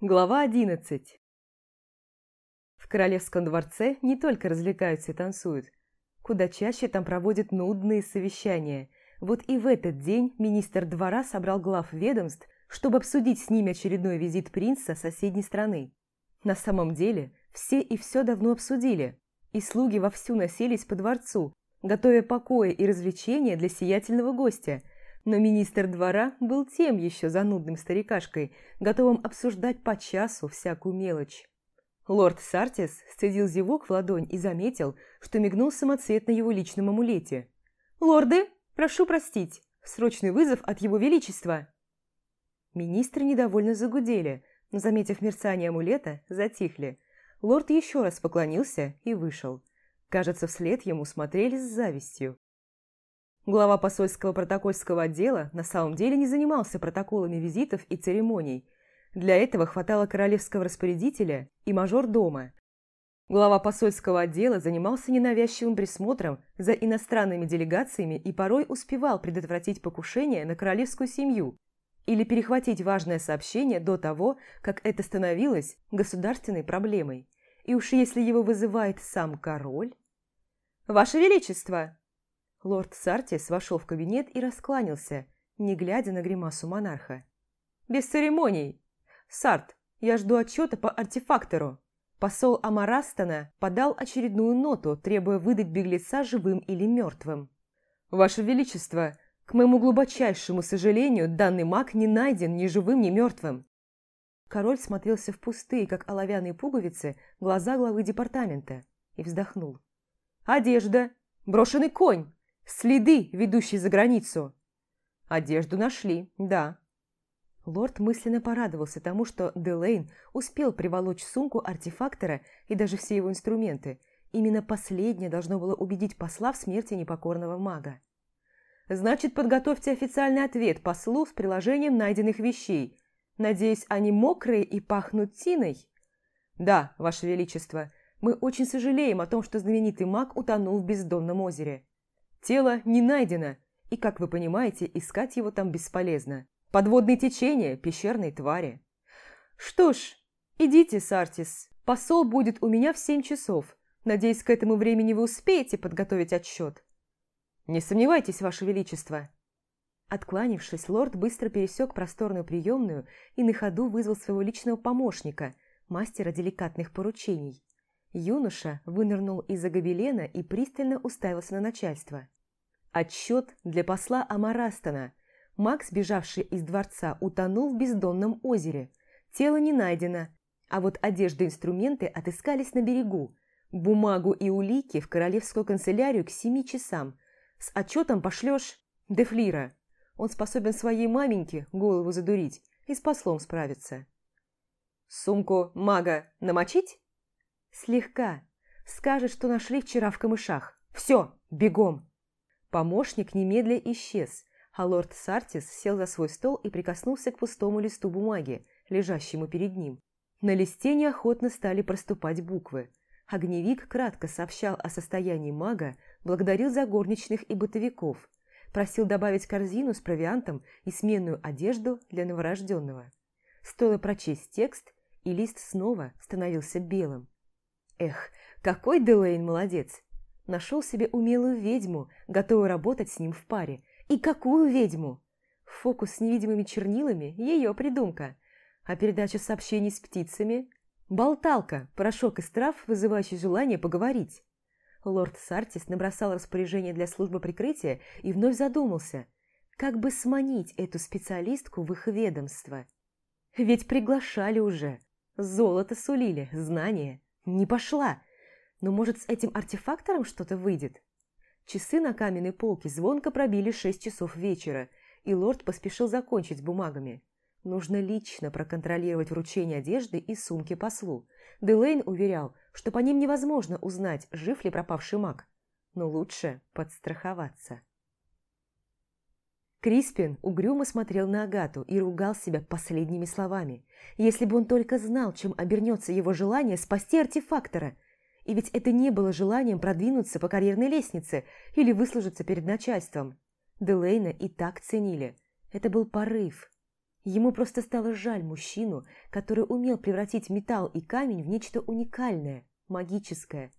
Глава 11 В королевском дворце не только развлекаются и танцуют. Куда чаще там проводят нудные совещания. Вот и в этот день министр двора собрал глав ведомств, чтобы обсудить с ними очередной визит принца соседней страны. На самом деле, все и все давно обсудили, и слуги вовсю носились по дворцу, готовя покои и развлечения для сиятельного гостя – но министр двора был тем еще занудным старикашкой, готовым обсуждать по часу всякую мелочь. Лорд Сартис сцедил зевок в ладонь и заметил, что мигнул самоцвет на его личном амулете. «Лорды, прошу простить, срочный вызов от его величества!» Министры недовольно загудели, но, заметив мерцание амулета, затихли. Лорд еще раз поклонился и вышел. Кажется, вслед ему смотрели с завистью. Глава посольского протокольского отдела на самом деле не занимался протоколами визитов и церемоний. Для этого хватало королевского распорядителя и мажор дома. Глава посольского отдела занимался ненавязчивым присмотром за иностранными делегациями и порой успевал предотвратить покушение на королевскую семью или перехватить важное сообщение до того, как это становилось государственной проблемой. И уж если его вызывает сам король... «Ваше Величество!» Лорд Сартис вошел в кабинет и раскланялся, не глядя на гримасу монарха. «Без церемоний! Сарт, я жду отчета по артефактору!» Посол Амарастана подал очередную ноту, требуя выдать беглеца живым или мертвым. «Ваше Величество, к моему глубочайшему сожалению, данный маг не найден ни живым, ни мертвым». Король смотрелся в пустые, как оловянные пуговицы, глаза главы департамента и вздохнул. «Одежда! Брошенный конь! Следы, ведущие за границу. Одежду нашли, да. Лорд мысленно порадовался тому, что Делейн успел приволочь сумку артефактора и даже все его инструменты. Именно последнее должно было убедить посла в смерти непокорного мага. «Значит, подготовьте официальный ответ послу с приложением найденных вещей. Надеюсь, они мокрые и пахнут тиной?» «Да, Ваше Величество, мы очень сожалеем о том, что знаменитый маг утонул в бездонном озере. Тело не найдено, и, как вы понимаете, искать его там бесполезно. Подводные течения пещерной твари. Что ж, идите, Сартис. Посол будет у меня в семь часов. Надеюсь, к этому времени вы успеете подготовить отчет. Не сомневайтесь, Ваше Величество. Откланившись, лорд быстро пересек просторную приемную и на ходу вызвал своего личного помощника, мастера деликатных поручений. Юноша вынырнул из-за гобелена и пристально уставился на начальство. Отчет для посла Амарастона. Макс, бежавший из дворца, утонул в бездонном озере. Тело не найдено, а вот одежда и инструменты отыскались на берегу. Бумагу и улики в королевскую канцелярию к семи часам. С отчетом пошлешь Дефлира. Он способен своей маменьке голову задурить и с послом справиться. «Сумку мага намочить?» «Слегка. Скажет, что нашли вчера в камышах. Все, бегом!» Помощник немедля исчез, а лорд Сартис сел за свой стол и прикоснулся к пустому листу бумаги, лежащему перед ним. На листе неохотно стали проступать буквы. Огневик кратко сообщал о состоянии мага, благодарил за горничных и бытовиков, просил добавить корзину с провиантом и сменную одежду для новорожденного. Стоило прочесть текст, и лист снова становился белым. Эх, какой Делейн молодец! Нашел себе умелую ведьму, готовую работать с ним в паре. И какую ведьму? Фокус с невидимыми чернилами – ее придумка. А передача сообщений с птицами – болталка, порошок из трав, вызывающий желание поговорить. Лорд Сартис набросал распоряжение для службы прикрытия и вновь задумался, как бы сманить эту специалистку в их ведомство. Ведь приглашали уже, золото сулили, знания – не пошла. Но, может, с этим артефактором что-то выйдет? Часы на каменной полке звонко пробили шесть часов вечера, и лорд поспешил закончить с бумагами. Нужно лично проконтролировать вручение одежды и сумки послу. Делейн уверял, что по ним невозможно узнать, жив ли пропавший маг. Но лучше подстраховаться. Криспин угрюмо смотрел на Агату и ругал себя последними словами. Если бы он только знал, чем обернется его желание спасти артефактора. И ведь это не было желанием продвинуться по карьерной лестнице или выслужиться перед начальством. Делейна и так ценили. Это был порыв. Ему просто стало жаль мужчину, который умел превратить металл и камень в нечто уникальное, магическое.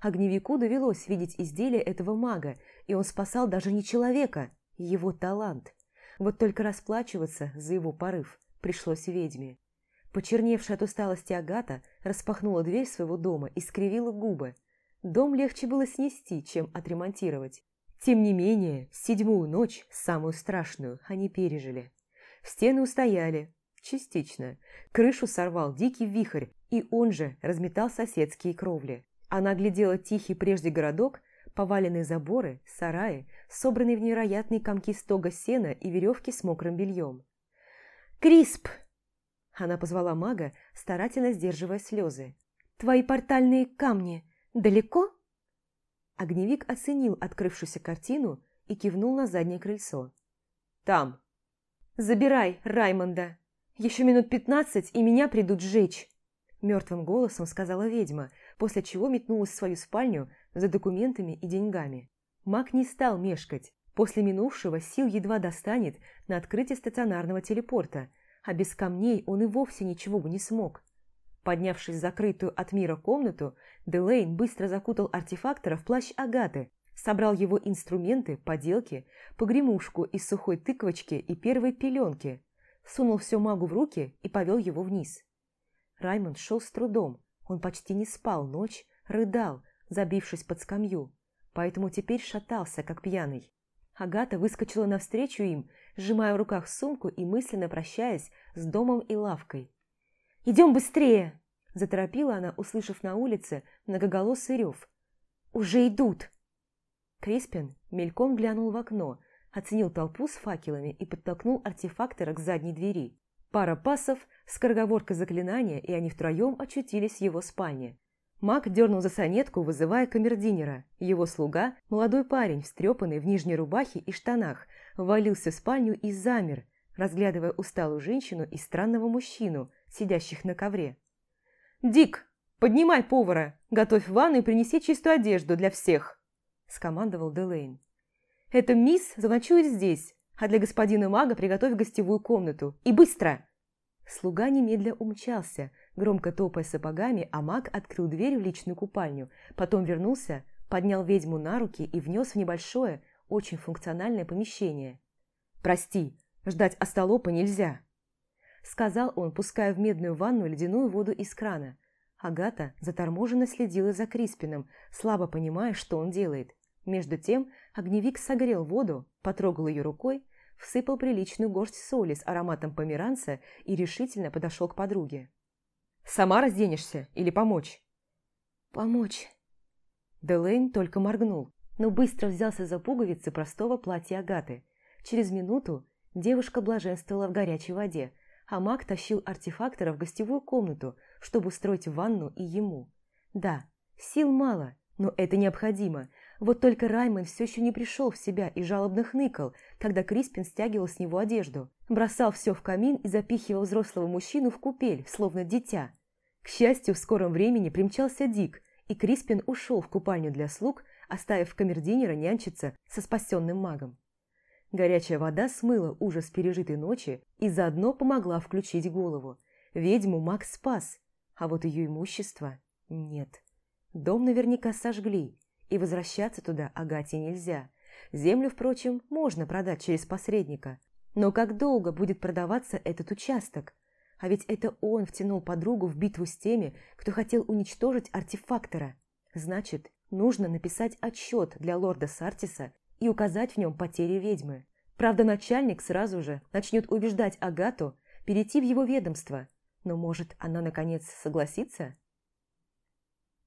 Огневику довелось видеть изделие этого мага, и он спасал даже не человека, его талант. Вот только расплачиваться за его порыв пришлось ведьме. Почерневшая от усталости Агата распахнула дверь своего дома и скривила губы. Дом легче было снести, чем отремонтировать. Тем не менее, седьмую ночь, самую страшную, они пережили. Стены устояли, частично. Крышу сорвал дикий вихрь, и он же разметал соседские кровли. Она глядела тихий прежде городок, поваленные заборы, сараи, собранные в невероятные комки стога сена и веревки с мокрым бельем. «Крисп!» Она позвала мага, старательно сдерживая слезы. «Твои портальные камни далеко?» Огневик оценил открывшуюся картину и кивнул на заднее крыльцо. «Там!» «Забирай Раймонда! Еще минут пятнадцать, и меня придут сжечь!» Мертвым голосом сказала ведьма, после чего метнулась в свою спальню за документами и деньгами. Маг не стал мешкать. После минувшего сил едва достанет на открытие стационарного телепорта, а без камней он и вовсе ничего бы не смог. Поднявшись в закрытую от мира комнату, Делейн быстро закутал артефактора в плащ Агаты, Собрал его инструменты, поделки, погремушку из сухой тыквочки и первой пеленки, сунул все магу в руки и повел его вниз. Раймонд шел с трудом, он почти не спал ночь, рыдал, забившись под скамью, поэтому теперь шатался, как пьяный. Агата выскочила навстречу им, сжимая в руках сумку и мысленно прощаясь с домом и лавкой. «Идем быстрее!» – заторопила она, услышав на улице многоголосый рев. «Уже идут!» Криспин мельком глянул в окно, оценил толпу с факелами и подтолкнул артефактора к задней двери. Пара пасов, скороговоркой заклинания, и они втроем очутились в его спальне. Маг дернул за сонетку, вызывая камердинера. Его слуга, молодой парень, встрепанный в нижней рубахе и штанах, ввалился в спальню и замер, разглядывая усталую женщину и странного мужчину, сидящих на ковре. «Дик, поднимай повара, готовь ванну и принеси чистую одежду для всех!» – скомандовал Делейн. «Эта мисс заночует здесь, а для господина мага приготовь гостевую комнату. И быстро!» Слуга немедля умчался, громко топая сапогами, а маг открыл дверь в личную купальню, потом вернулся, поднял ведьму на руки и внес в небольшое, очень функциональное помещение. «Прости, ждать остолопа нельзя!» Сказал он, пуская в медную ванну ледяную воду из крана. Агата заторможенно следила за Криспином, слабо понимая, что он делает. Между тем огневик согрел воду, потрогал ее рукой, всыпал приличную горсть соли с ароматом померанца и решительно подошел к подруге. «Сама разденешься или помочь?» «Помочь». Делейн только моргнул, но быстро взялся за пуговицы простого платья Агаты. Через минуту девушка блаженствовала в горячей воде, а маг тащил артефактора в гостевую комнату, чтобы устроить ванну и ему. Да, сил мало, но это необходимо. Вот только Раймон все еще не пришел в себя и жалобно хныкал, когда Криспин стягивал с него одежду, бросал все в камин и запихивал взрослого мужчину в купель, словно дитя. К счастью, в скором времени примчался Дик, и Криспин ушел в купальню для слуг, оставив камердинера нянчиться со спасенным магом. Горячая вода смыла ужас пережитой ночи и заодно помогла включить голову. Ведьму маг спас, а вот ее имущество нет. Дом наверняка сожгли, и возвращаться туда Агате нельзя. Землю, впрочем, можно продать через посредника. Но как долго будет продаваться этот участок? А ведь это он втянул подругу в битву с теми, кто хотел уничтожить артефактора. Значит, нужно написать отчет для лорда Сартиса и указать в нем потери ведьмы. Правда, начальник сразу же начнет убеждать Агату перейти в его ведомство. Но, может, она, наконец, согласится?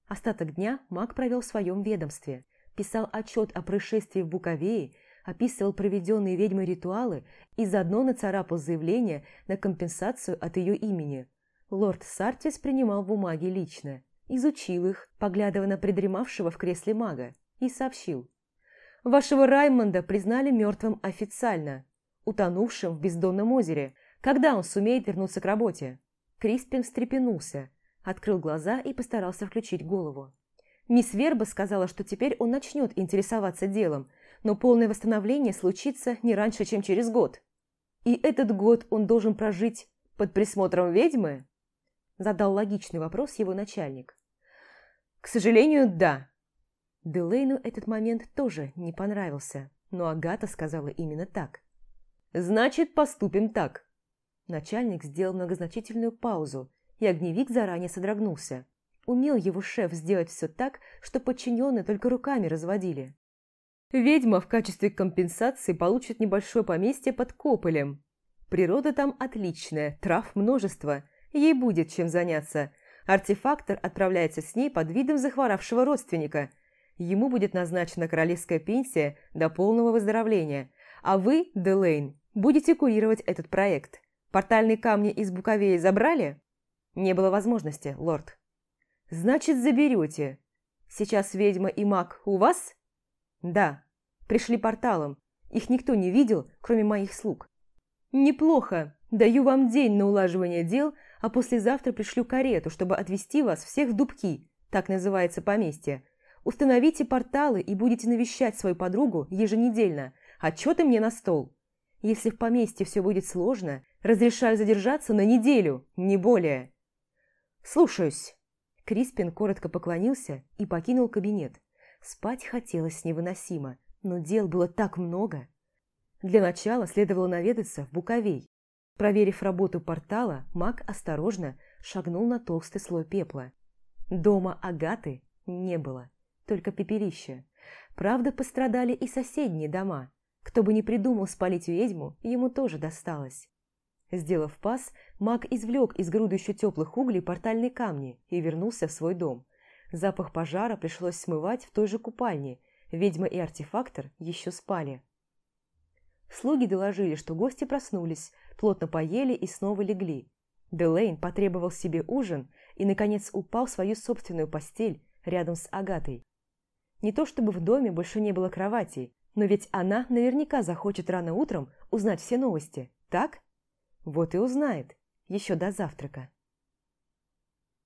Остаток дня маг провел в своем ведомстве, писал отчет о происшествии в Буковее, описывал проведенные ведьмой ритуалы и заодно нацарапал заявление на компенсацию от ее имени. Лорд Сартис принимал бумаги лично, изучил их, поглядывая на придремавшего в кресле мага, и сообщил. «Вашего Раймонда признали мертвым официально, утонувшим в бездонном озере. Когда он сумеет вернуться к работе?» Криспин встрепенулся – открыл глаза и постарался включить голову. Мисс Верба сказала, что теперь он начнет интересоваться делом, но полное восстановление случится не раньше, чем через год. И этот год он должен прожить под присмотром ведьмы? Задал логичный вопрос его начальник. К сожалению, да. Делейну этот момент тоже не понравился, но Агата сказала именно так. Значит, поступим так. Начальник сделал многозначительную паузу, и огневик заранее содрогнулся. Умел его шеф сделать все так, что подчиненные только руками разводили. Ведьма в качестве компенсации получит небольшое поместье под Кополем. Природа там отличная, трав множество, ей будет чем заняться. Артефактор отправляется с ней под видом захворавшего родственника. Ему будет назначена королевская пенсия до полного выздоровления. А вы, Делейн, будете курировать этот проект. Портальные камни из Буковеи забрали? Не было возможности, лорд. Значит, заберете. Сейчас ведьма и маг у вас? Да, пришли порталом. Их никто не видел, кроме моих слуг. Неплохо. Даю вам день на улаживание дел, а послезавтра пришлю карету, чтобы отвезти вас всех в Дубки, так называется поместье. Установите порталы и будете навещать свою подругу еженедельно. Отчеты мне на стол. Если в поместье все будет сложно, разрешаю задержаться на неделю, не более. Слушаюсь. Криспин коротко поклонился и покинул кабинет. Спать хотелось невыносимо, но дел было так много. Для начала следовало наведаться в Буковей. Проверив работу портала, маг осторожно шагнул на толстый слой пепла. Дома Агаты не было, только пепелище. Правда, пострадали и соседние дома. Кто бы ни придумал спалить ведьму, ему тоже досталось. Сделав пас, маг извлек из груды еще теплых углей портальные камни и вернулся в свой дом. Запах пожара пришлось смывать в той же купальне. Ведьма и артефактор еще спали. Слуги доложили, что гости проснулись, плотно поели и снова легли. Делейн потребовал себе ужин и, наконец, упал в свою собственную постель рядом с Агатой. Не то чтобы в доме больше не было кроватей, но ведь она наверняка захочет рано утром узнать все новости, так? Вот и узнает, еще до завтрака.